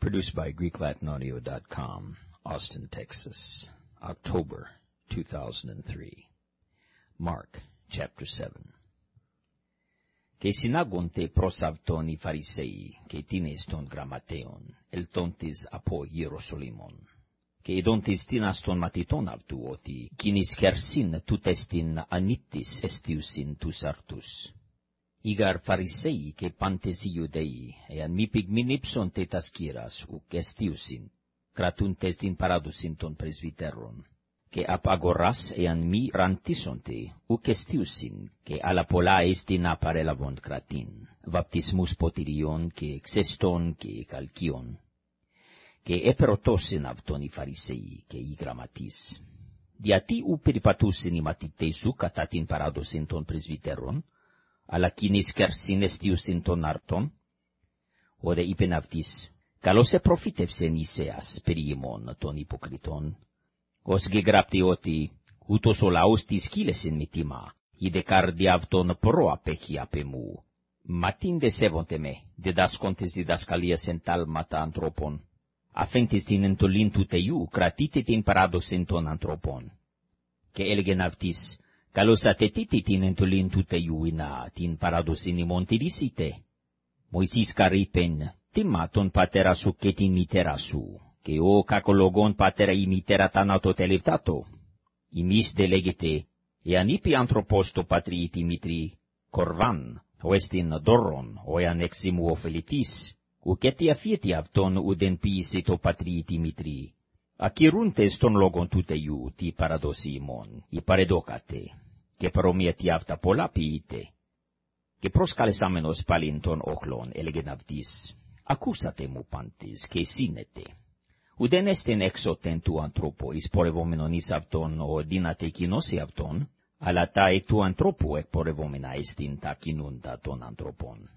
Produced by GreekLatinAudio.com, Austin, Texas, October 2003. Mark chapter 7. Και συνάγων τε προς αυτόν οι Φαρισαίοι, και τίνες των γραμματέων, ελτόντες από Ιεροσολύμων. Και ειδόντες τίνας των μαθητών αυτού, ότι κίνης χερσίν τούτες την ανίτης εστίουσιν τους αρτούς. Ήγαρ Φαρισαίοι και πάντες οι Ιουδαίοι, εάν μη πυγμηνύψον τε τας κύρας, ουκ εστίουσιν, κρατούντες την παράδοσιν των πρεσβυτέρων και απ' αγοράς εάν μη ραντίσονται, ουκ εστίουσιν, και άλλα πολλά εστιν απαρέλαβον κρατήν, βαπτισμούς ποτηριών και ξεστών και καλκίων. Και επερωτώσιν αυτόν οι Φαρισαίοι και οι γραμματείς. Γιατί ου περιπατούσιν οι μαθητές σου κατά την παράδοσιν των πρεσβυτέρων, αλλά κίνης κερσιν εστίουσιν των αρτών, όδε είπεν αυτής, καλώς επροφήτευσεν Ισέας περί ημών των υποκριτών, ως γεγράπτει ότι ούτως ο λαός της κύλεσιν μη τιμά, η δε καρδιά αυτόν προαπέχει απ' εμού. Μα την δε σέβονται με, διδάσκοντες διδασκαλίας εν τάλματα ανθρώπων, αφέντες την εντολήν του Θεού, κρατείτε την παράδοσιν των ανθρώπων. Και έλεγεν αυτής, καλώς ατετείτε την εντολήν του Θεού, να την παράδοσιν ημών τηρήσετε. Μωυσής καρύπεν, τιμά τον πατέρα σου και την μητέρα σου, και ο κακολογών πατέρα η μητέρα θανατοτελευτάτο. Ημείς δε λέγεται, εάν είπε ανθρωπός το πατρί τη μητρή, κορβάν, ο εστιν δώρον, ο εάν εξήμου ωφελητής, ουκέτι αφιέτη αυτόν ουδεν ποιήσε το πατρί τη μητρή. Ακυρούντες των λόγων του Θεού τη παραδόση ημών, η παρεδόκατε, και προμιέτη αυτά πολλά ποιήτε. Και προσκαλεσάμενος παλιν των όχλων έλεγεν αυτής, ακούσατε μου πάντες και σύνετε ουδέν εστιν εξωτεν του ανθρώπου εισπορευόμενον εις αυτόν ο δύναται κοινώσει αυτόν, αλλά τα εκ του ανθρώπου εκπορευόμενα εστιν τα κοινούντα των ανθρώπων.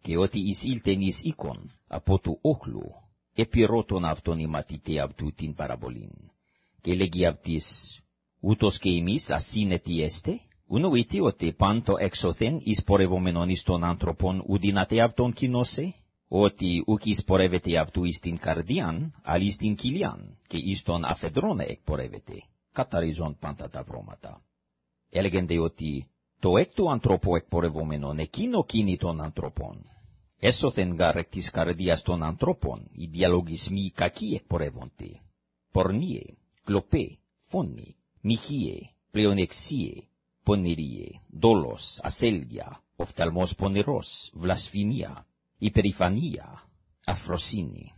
Και ότι εις ήλτεν εις οίκον από του όχλου, επιρώτων αυτόν η μαθητή αυτού την παραβολήν, και λέγει αυτής, ούτως και εμείς ασύνετη έστε, ουνοήτη ότι πάντο εξωθεν εισπορευόμενον εις των ανθρώπων ουδύναται αυτόν κοινώσε, ότι ουκ εισπορεύεται αυτού εις την καρδιάν, αλλά εις την κοιλιάν, και εις τον αφεδρόνα εκπορεύεται, καταρίζον πάντα τα βρώματα. Έλεγενται ότι το εκ του ανθρώπου εκπορευόμενον εκείνο κίνη των ανθρώπων. Έσωθεν γαρ εκ της καρδίας των ανθρώπων, οι διαλογισμοί κακοί εκπορεύονται. Πορνίε, κλοπέ, φόνοι, μοιχίε, πλεονεξίε, πονηρίε, δόλος, ασέλγια, οφθαλμός πονηρός, βλασφημία, υπερηφανία, αφροσύνη.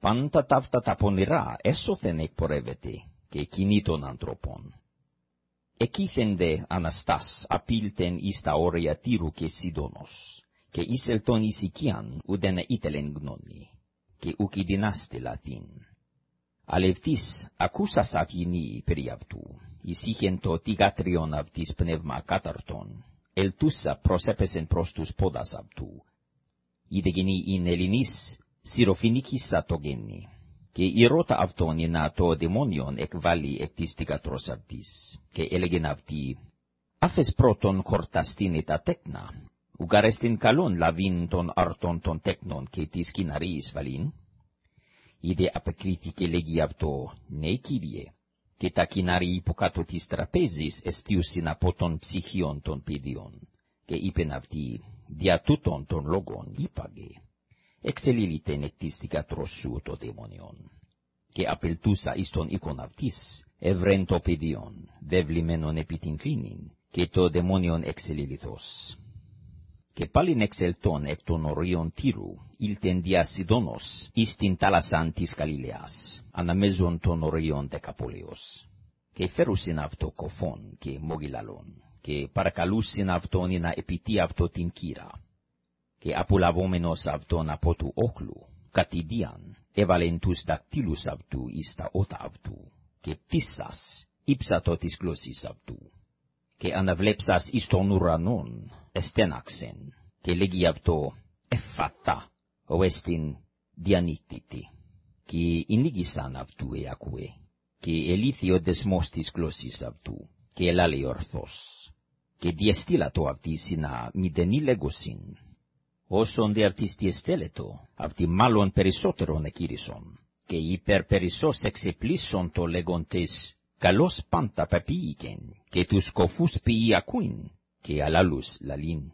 Πάντα ταύτα τα πονηρά έσωθεν εκπορεύεται και εκείνη των ανθρώπων. Εκείθεν δε Αναστάς απίλτεν εις τα όρια Τύρου και Σιδόνος, και εις ελτον εις οικίαν ουδεν ήτελεν γνώνει, και ουκ δυνάστε λαθήν. Αλευτής ακούσας ακίνη περί αυτού, εις είχεν το τηγατριον αυτής πνεύμα κάταρτον, ελτούσα προσέπεσεν προς τους πόδας αυτού, είδεγενη ειν Ελληνής συροφινικής σατογέννη, και η ρώτα αυτόν εινά το δαιμόνιον εκβάλλει εκ της τικατρός αυτής, και έλεγεν αυτή, άφες πρώτον χορταστήν τα τέκνα, ουγαρεστην καλόν λαβήν των αρτών των τέκνων και της κοιναρίας βαλήν, είδε απεκρίθηκε λέγει αυτό, ναι κύριε, και τα κοινάρι υποκάτω της τραπέζης εστίουσιν από των ψυχιών των παιδιών, και είπεν αυτή, δια τούτων των λόγων είπαγε, εξελίλητεν εκ της δικατρός σου το δαιμονιόν. Και απελτούσα εις τον οίκον αυτής, ευρέν το παιδιόν, δευλημένον επί την κλίνην, και το δαιμόνιον εξελίληθος. Και πάλιν εξελτών εκ των ορίων Τύρου, ήλτεν δια Σιδόνος, εις την τάλασσαν της Γαλιλαίας, αναμέζον των ορίων Δεκαπολίος. Και φέρουσιν αυτό κοφών και μογιλαλών και παρακαλούσιν αυτόν να επιτεί αυτό την κύρα. Και απολαβόμενος αυτόν από του όχλου, κατηδίαν, έβαλεν τους δακτύλους αυτού εις τα ότα αυτού, και πτήσας, ύψατο της γλώσσης αυτού. Και αναβλέψας εις τον ουρανόν, εστέναξεν, και λέγει αυτό, εφατά, ο εστιν διανύκτητη. Και ενίγησαν αυτού εακουέ, και ελήθη ο δεσμός της γλώσσης αυτού, και ελάλη ορθός και διεστήλα το αυτή να μηδενή λέγωσιν. όσον δε αυτής διεστέλετο, αυτοί μάλλον περισσότερον εκείρισον, και υπερ περισσός εξεπλήσον το λέγοντες, καλώς πάντα παπίηκεν, και τους κοφούς ποιοί ακούειν, και αλάλους λαλήν.